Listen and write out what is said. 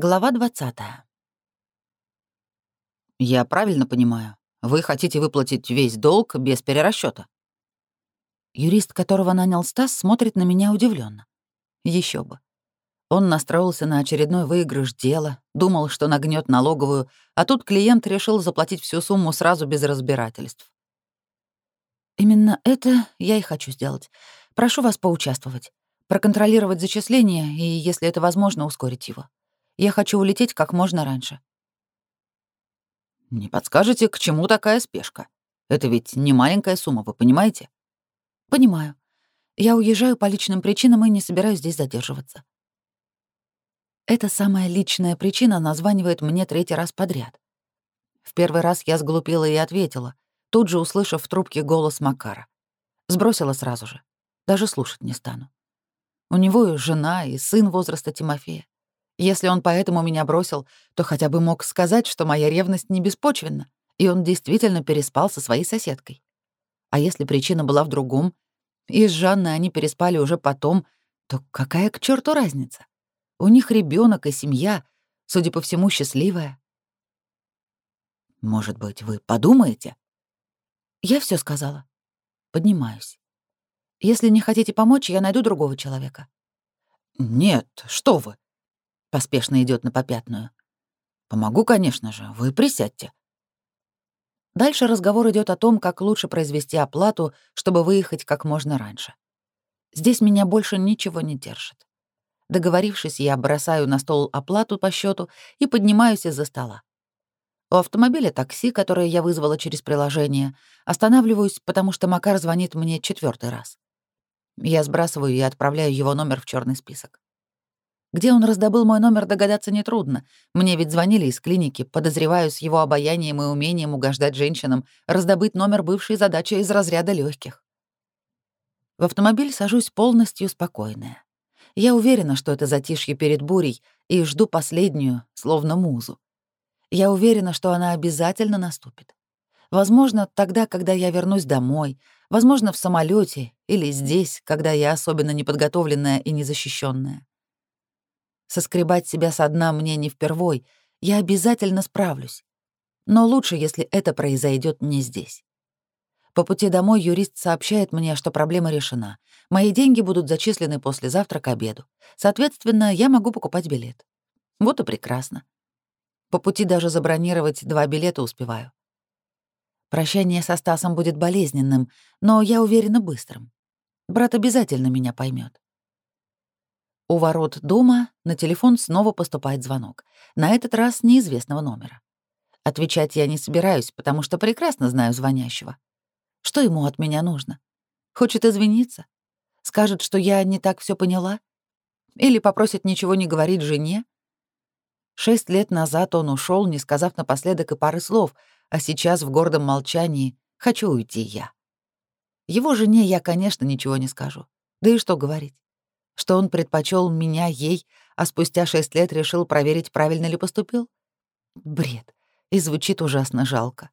Глава 20. Я правильно понимаю, вы хотите выплатить весь долг без перерасчета. Юрист, которого нанял Стас, смотрит на меня удивленно. Еще бы. Он настроился на очередной выигрыш дела, думал, что нагнет налоговую, а тут клиент решил заплатить всю сумму сразу без разбирательств. Именно это я и хочу сделать. Прошу вас поучаствовать, проконтролировать зачисление и, если это возможно, ускорить его. Я хочу улететь как можно раньше». «Не подскажете, к чему такая спешка? Это ведь не маленькая сумма, вы понимаете?» «Понимаю. Я уезжаю по личным причинам и не собираюсь здесь задерживаться». Эта самая личная причина названивает мне третий раз подряд. В первый раз я сглупила и ответила, тут же услышав в трубке голос Макара. Сбросила сразу же. Даже слушать не стану. У него и жена, и сын возраста Тимофея. Если он поэтому меня бросил, то хотя бы мог сказать, что моя ревность не беспочвенна, и он действительно переспал со своей соседкой. А если причина была в другом, и с Жанной они переспали уже потом, то какая к черту разница? У них ребенок и семья, судя по всему, счастливая. Может быть, вы подумаете? Я все сказала. Поднимаюсь. Если не хотите помочь, я найду другого человека. Нет, что вы. — поспешно идет на попятную. «Помогу, конечно же, вы присядьте». Дальше разговор идет о том, как лучше произвести оплату, чтобы выехать как можно раньше. Здесь меня больше ничего не держит. Договорившись, я бросаю на стол оплату по счету и поднимаюсь из-за стола. У автомобиля такси, которое я вызвала через приложение, останавливаюсь, потому что Макар звонит мне четвертый раз. Я сбрасываю и отправляю его номер в черный список. Где он раздобыл мой номер, догадаться нетрудно. Мне ведь звонили из клиники. Подозреваю, с его обаянием и умением угождать женщинам раздобыть номер бывшей задачи из разряда легких. В автомобиль сажусь полностью спокойная. Я уверена, что это затишье перед бурей, и жду последнюю, словно музу. Я уверена, что она обязательно наступит. Возможно, тогда, когда я вернусь домой, возможно, в самолете или здесь, когда я особенно неподготовленная и незащищенная. Соскребать себя со дна мне не впервой, я обязательно справлюсь. Но лучше, если это произойдет не здесь. По пути домой юрист сообщает мне, что проблема решена. Мои деньги будут зачислены послезавтра к обеду. Соответственно, я могу покупать билет. Вот и прекрасно. По пути даже забронировать два билета успеваю. Прощание со Стасом будет болезненным, но я уверена быстрым. Брат обязательно меня поймет. У ворот дома на телефон снова поступает звонок, на этот раз неизвестного номера. Отвечать я не собираюсь, потому что прекрасно знаю звонящего. Что ему от меня нужно? Хочет извиниться? Скажет, что я не так все поняла? Или попросит ничего не говорить жене? Шесть лет назад он ушел, не сказав напоследок и пары слов, а сейчас в гордом молчании «хочу уйти я». Его жене я, конечно, ничего не скажу. Да и что говорить? что он предпочел меня ей, а спустя шесть лет решил проверить, правильно ли поступил? Бред. И звучит ужасно жалко.